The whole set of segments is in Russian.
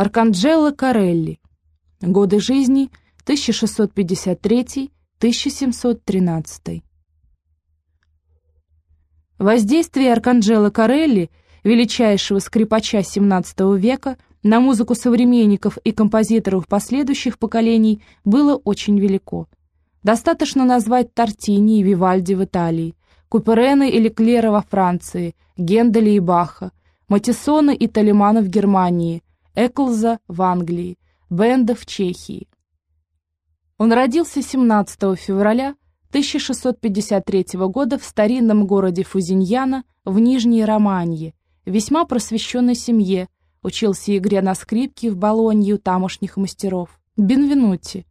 Арканджело Карелли. Годы жизни 1653-1713. Воздействие Арканджело Карелли, величайшего скрипача XVII века, на музыку современников и композиторов последующих поколений было очень велико. Достаточно назвать Тортини и Вивальди в Италии, Куперена или Клера во Франции, Генделя и Баха, Матиссона и Талимана в Германии, Эклза в Англии, Бенда в Чехии. Он родился 17 февраля 1653 года в старинном городе Фузиньяна в Нижней Романье, весьма просвещенной семье, учился игре на скрипке в Болонье у тамошних мастеров, Бенвенути,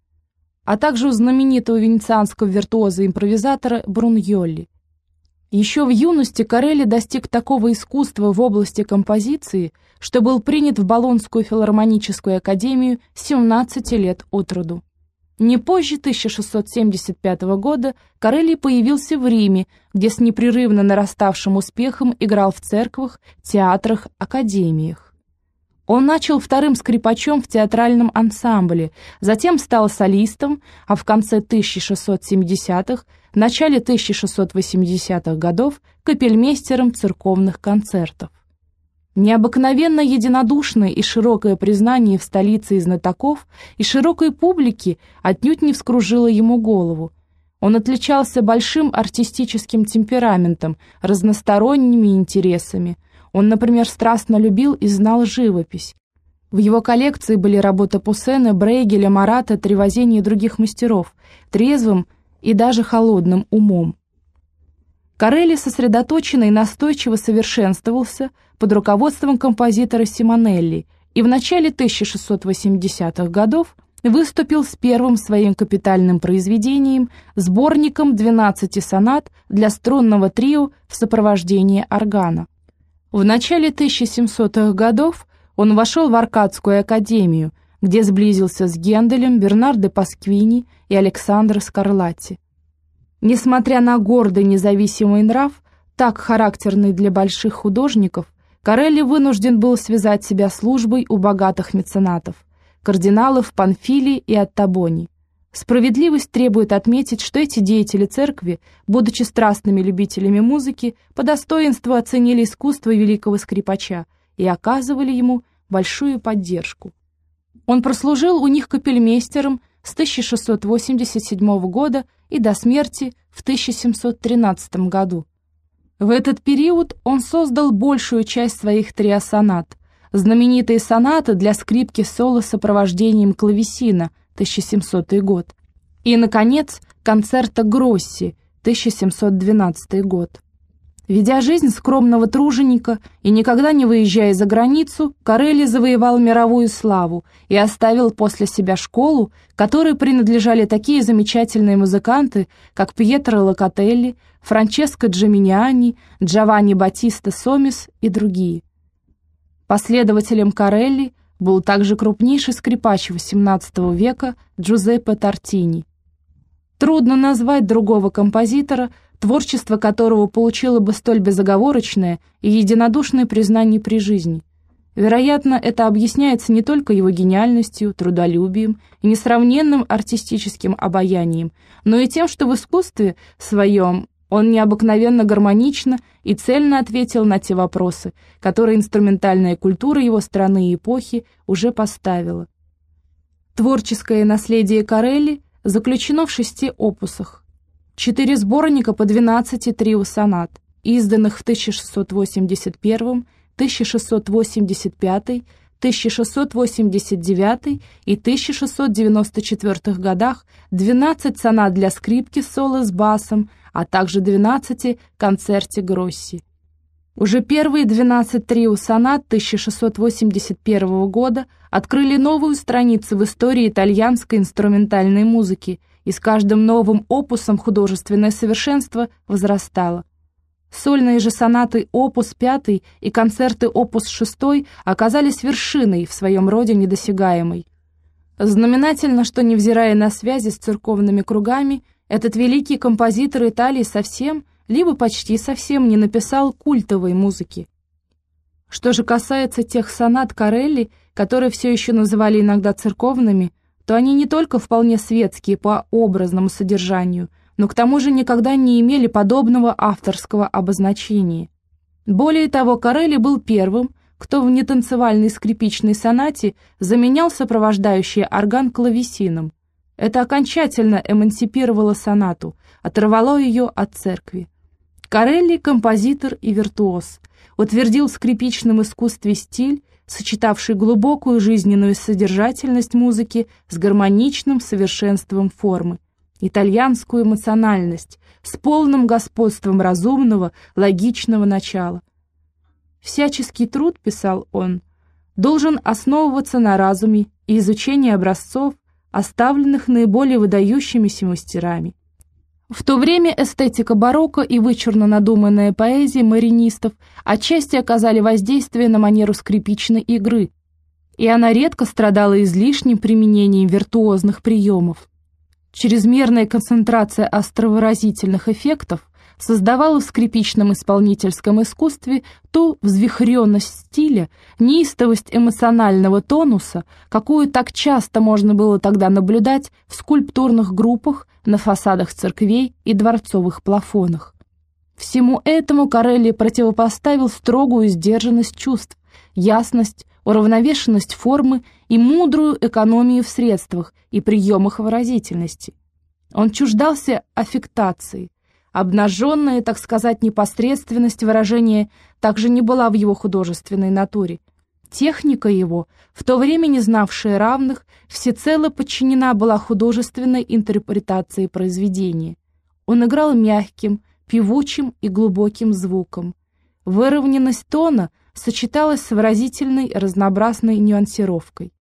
а также у знаменитого венецианского виртуоза-импровизатора Бруньолли. Еще в юности Карелли достиг такого искусства в области композиции, что был принят в Болонскую филармоническую академию 17 лет от роду. Не позже 1675 года Карелли появился в Риме, где с непрерывно нараставшим успехом играл в церквах, театрах, академиях. Он начал вторым скрипачом в театральном ансамбле, затем стал солистом, а в конце 1670-х в начале 1680-х годов капельмейстером церковных концертов. Необыкновенно единодушное и широкое признание в столице и знатоков, и широкой публики отнюдь не вскружило ему голову. Он отличался большим артистическим темпераментом, разносторонними интересами. Он, например, страстно любил и знал живопись. В его коллекции были работы Пуссена, Брейгеля, Марата, Тревозени и других мастеров, трезвым и даже холодным умом. Карелли сосредоточенно и настойчиво совершенствовался под руководством композитора Симонелли и в начале 1680-х годов выступил с первым своим капитальным произведением, сборником 12 сонат для струнного трио в сопровождении органа. В начале 1700-х годов он вошел в Аркадскую академию, где сблизился с Генделем, Бернардо Пасквини и Александро Скарлатти. Несмотря на гордый независимый нрав, так характерный для больших художников, Карелли вынужден был связать себя службой у богатых меценатов, кардиналов Панфили и Оттабони. Справедливость требует отметить, что эти деятели церкви, будучи страстными любителями музыки, по достоинству оценили искусство великого скрипача и оказывали ему большую поддержку. Он прослужил у них капельмейстером с 1687 года и до смерти в 1713 году. В этот период он создал большую часть своих триосонат, знаменитые сонаты для скрипки соло с сопровождением клавесина 1700 год и, наконец, концерта Гросси 1712 год. Ведя жизнь скромного труженика и никогда не выезжая за границу, Карелли завоевал мировую славу и оставил после себя школу, которой принадлежали такие замечательные музыканты, как Пьетро Локотелли, Франческо Джаминиани, Джованни Батиста Сомис и другие. Последователем Карелли был также крупнейший скрипач XVIII века Джузеппе Тортини. Трудно назвать другого композитора – творчество которого получило бы столь безоговорочное и единодушное признание при жизни. Вероятно, это объясняется не только его гениальностью, трудолюбием и несравненным артистическим обаянием, но и тем, что в искусстве своем он необыкновенно гармонично и цельно ответил на те вопросы, которые инструментальная культура его страны и эпохи уже поставила. Творческое наследие Карелли заключено в шести опусах. Четыре сборника по 12 трио-сонат, изданных в 1681, 1685, 1689 и 1694 годах 12 сонат для скрипки соло с басом, а также 12 концерте Гросси. Уже первые 12 трио-сонат 1681 года открыли новую страницу в истории итальянской инструментальной музыки – и с каждым новым опусом художественное совершенство возрастало. Сольные же сонаты «Опус 5» и концерты «Опус 6» оказались вершиной в своем роде недосягаемой. Знаменательно, что, невзирая на связи с церковными кругами, этот великий композитор Италии совсем, либо почти совсем не написал культовой музыки. Что же касается тех сонат Карелли, которые все еще называли иногда церковными, то они не только вполне светские по образному содержанию, но к тому же никогда не имели подобного авторского обозначения. Более того, Карелли был первым, кто в нетанцевальной скрипичной сонате заменял сопровождающий орган клавесином. Это окончательно эмансипировало сонату, оторвало ее от церкви. Карелли – композитор и виртуоз, утвердил в скрипичном искусстве стиль, сочетавший глубокую жизненную содержательность музыки с гармоничным совершенством формы, итальянскую эмоциональность с полным господством разумного, логичного начала. Всяческий труд, писал он, должен основываться на разуме и изучении образцов, оставленных наиболее выдающимися мастерами. В то время эстетика барокко и вычурно надуманная поэзия маринистов отчасти оказали воздействие на манеру скрипичной игры, и она редко страдала излишним применением виртуозных приемов. Чрезмерная концентрация островыразительных эффектов создавала в скрипичном исполнительском искусстве ту взвихренность стиля, неистовость эмоционального тонуса, какую так часто можно было тогда наблюдать в скульптурных группах на фасадах церквей и дворцовых плафонах. Всему этому Карелли противопоставил строгую сдержанность чувств, ясность, уравновешенность формы и мудрую экономию в средствах и приемах выразительности. Он чуждался аффектации, Обнаженная, так сказать, непосредственность выражения также не была в его художественной натуре. Техника его, в то время не знавшая равных, всецело подчинена была художественной интерпретации произведения. Он играл мягким, певучим и глубоким звуком. Выровненность тона сочеталась с выразительной разнообразной нюансировкой.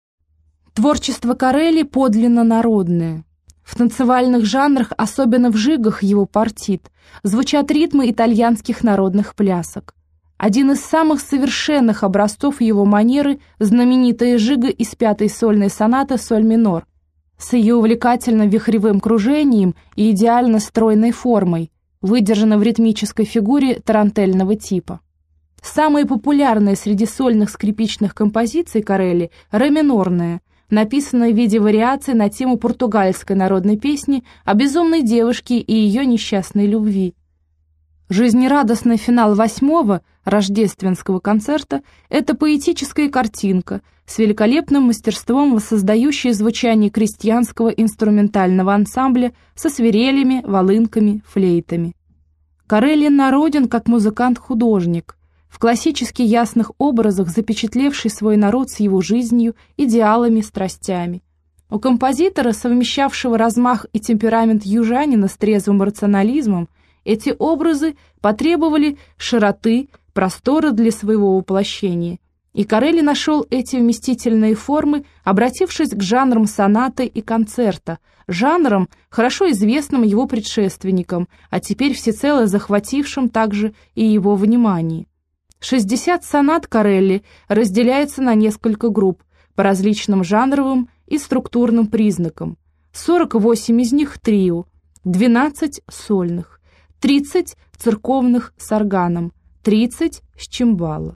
Творчество Карелли подлинно народное. В танцевальных жанрах, особенно в жигах его партит, звучат ритмы итальянских народных плясок. Один из самых совершенных образцов его манеры – знаменитая жига из пятой сольной сонаты «Соль минор», с ее увлекательно вихревым кружением и идеально стройной формой, выдержана в ритмической фигуре тарантельного типа. Самые популярные среди сольных скрипичных композиций Карелли – ре минорная, написанная в виде вариации на тему португальской народной песни о безумной девушке и ее несчастной любви. Жизнерадостный финал восьмого рождественского концерта – это поэтическая картинка с великолепным мастерством воссоздающая звучание крестьянского инструментального ансамбля со свирелями, волынками, флейтами. Карелин народен как музыкант-художник – в классически ясных образах запечатлевший свой народ с его жизнью, идеалами, страстями. У композитора, совмещавшего размах и темперамент южанина с трезвым рационализмом, эти образы потребовали широты, простора для своего воплощения. И Карелли нашел эти вместительные формы, обратившись к жанрам сонаты и концерта, жанрам, хорошо известным его предшественникам, а теперь всецело захватившим также и его внимание. 60 сонат Карелли разделяется на несколько групп по различным жанровым и структурным признакам. 48 из них трио, 12 сольных, 30 церковных с органом, 30 с чимбало.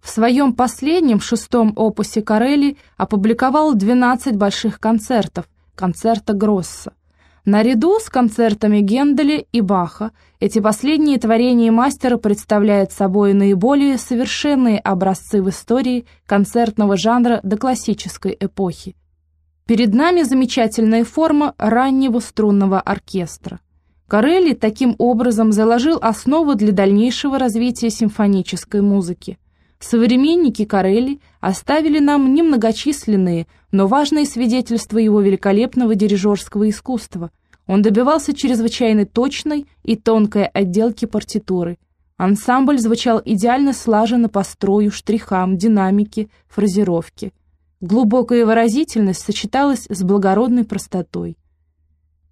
В своем последнем шестом опусе Карелли опубликовал 12 больших концертов, концерта Гросса. Наряду с концертами Генделя и Баха эти последние творения мастера представляют собой наиболее совершенные образцы в истории концертного жанра до классической эпохи. Перед нами замечательная форма раннего струнного оркестра. Карелли таким образом заложил основу для дальнейшего развития симфонической музыки. Современники Карелли оставили нам немногочисленные, но важные свидетельства его великолепного дирижерского искусства. Он добивался чрезвычайно точной и тонкой отделки партитуры. Ансамбль звучал идеально слаженно по строю, штрихам, динамике, фразировке. Глубокая выразительность сочеталась с благородной простотой.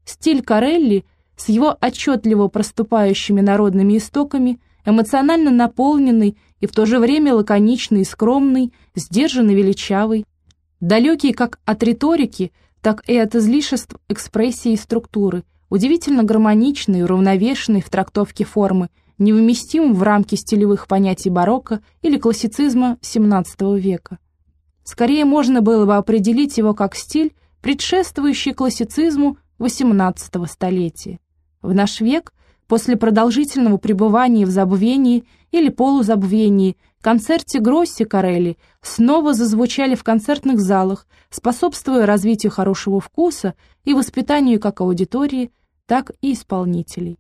Стиль Карелли с его отчетливо проступающими народными истоками, эмоционально наполненный и в то же время лаконичный скромный, сдержанный величавый, далекий как от риторики, так и от излишеств экспрессии и структуры, удивительно гармоничный уравновешенный в трактовке формы, невместим в рамки стилевых понятий барокко или классицизма XVII века. Скорее можно было бы определить его как стиль, предшествующий классицизму XVIII столетия. В наш век, после продолжительного пребывания в забвении или полузабвении, концерте Гросси Карелли снова зазвучали в концертных залах, способствуя развитию хорошего вкуса и воспитанию как аудитории, так и исполнителей.